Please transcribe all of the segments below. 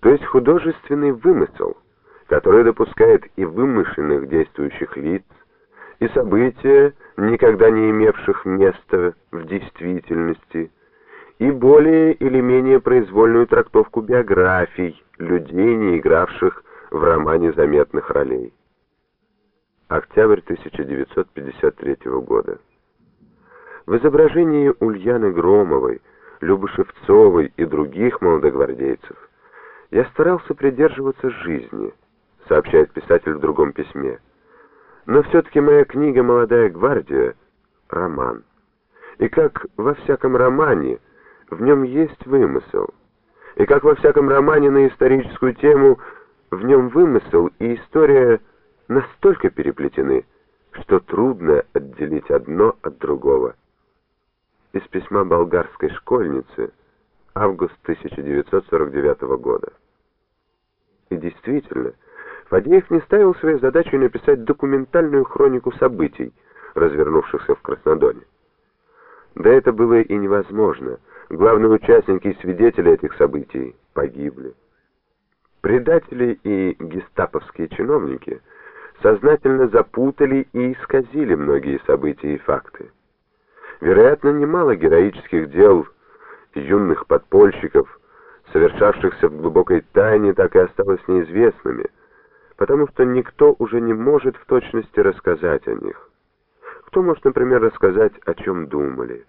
то есть художественный вымысел, который допускает и вымышленных действующих лиц, и события, никогда не имевших места в действительности, и более или менее произвольную трактовку биографий людей, не игравших в романе заметных ролей. Октябрь 1953 года. В изображении Ульяны Громовой, Любы Шевцовой и других молодогвардейцев я старался придерживаться жизни, сообщает писатель в другом письме. Но все-таки моя книга «Молодая гвардия» — роман. И как во всяком романе, в нем есть вымысел. И как во всяком романе на историческую тему, в нем вымысел и история настолько переплетены, что трудно отделить одно от другого. Из письма болгарской школьницы, август 1949 года. И действительно, Фадеев не ставил своей задачей написать документальную хронику событий, развернувшихся в Краснодоне. Да это было и невозможно. Главные участники и свидетели этих событий погибли. Предатели и гестаповские чиновники сознательно запутали и исказили многие события и факты. Вероятно, немало героических дел юных подпольщиков, совершавшихся в глубокой тайне, так и осталось неизвестными – потому что никто уже не может в точности рассказать о них. Кто может, например, рассказать, о чем думали,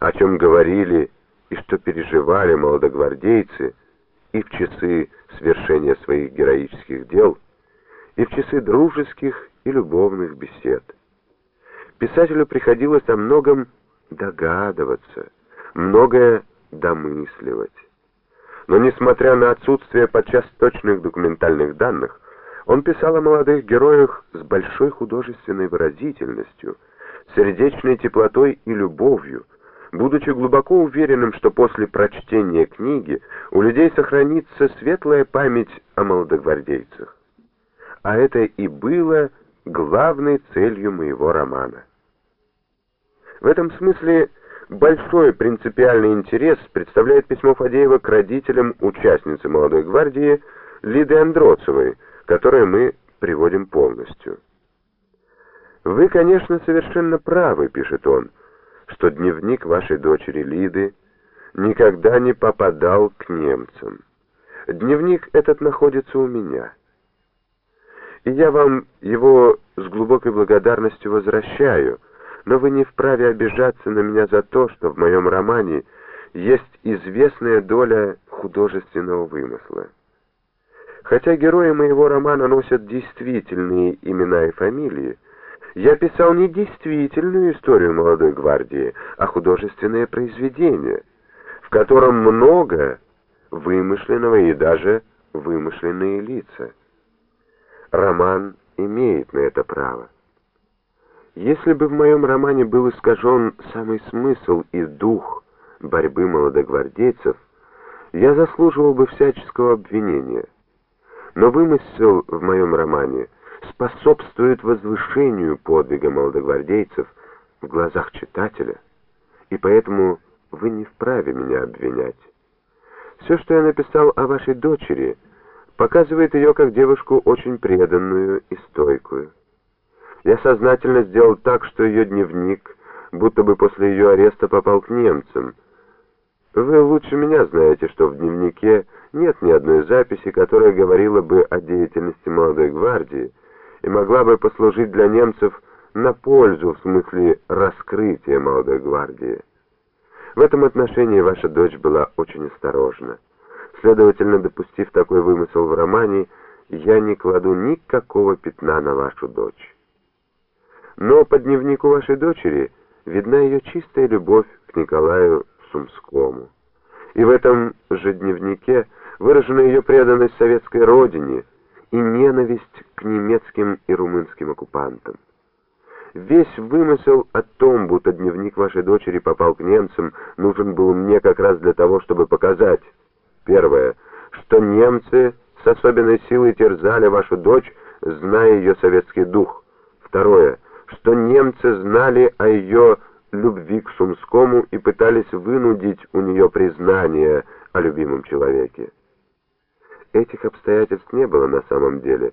о чем говорили и что переживали молодогвардейцы и в часы свершения своих героических дел, и в часы дружеских и любовных бесед. Писателю приходилось о многом догадываться, многое домысливать. Но несмотря на отсутствие подчас точных документальных данных, он писал о молодых героях с большой художественной выразительностью, сердечной теплотой и любовью, будучи глубоко уверенным, что после прочтения книги у людей сохранится светлая память о молодогвардейцах. А это и было главной целью моего романа. В этом смысле большой принципиальный интерес представляет письмо Фадеева к родителям участницы молодой гвардии Лиды Андроцевой, которое мы приводим полностью. «Вы, конечно, совершенно правы», — пишет он, «что дневник вашей дочери Лиды никогда не попадал к немцам. Дневник этот находится у меня. И я вам его с глубокой благодарностью возвращаю, но вы не вправе обижаться на меня за то, что в моем романе есть известная доля художественного вымысла. Хотя герои моего романа носят действительные имена и фамилии, я писал не действительную историю молодой гвардии, а художественное произведение, в котором много вымышленного и даже вымышленные лица. Роман имеет на это право. Если бы в моем романе был искажен самый смысл и дух борьбы молодогвардейцев, я заслуживал бы всяческого обвинения – но вымысел в моем романе способствует возвышению подвига молодогвардейцев в глазах читателя, и поэтому вы не вправе меня обвинять. Все, что я написал о вашей дочери, показывает ее как девушку очень преданную и стойкую. Я сознательно сделал так, что ее дневник, будто бы после ее ареста попал к немцам. Вы лучше меня знаете, что в дневнике нет ни одной записи, которая говорила бы о деятельности молодой гвардии и могла бы послужить для немцев на пользу в смысле раскрытия молодой гвардии. В этом отношении ваша дочь была очень осторожна. Следовательно, допустив такой вымысел в романе, я не кладу никакого пятна на вашу дочь. Но по дневнику вашей дочери видна ее чистая любовь к Николаю Сумскому. И в этом же дневнике выражена ее преданность советской родине и ненависть к немецким и румынским оккупантам. Весь вымысел о том, будто дневник вашей дочери попал к немцам, нужен был мне как раз для того, чтобы показать, первое, что немцы с особенной силой терзали вашу дочь, зная ее советский дух. Второе, что немцы знали о ее любви к Сумскому и пытались вынудить у нее признание о любимом человеке. Этих обстоятельств не было на самом деле,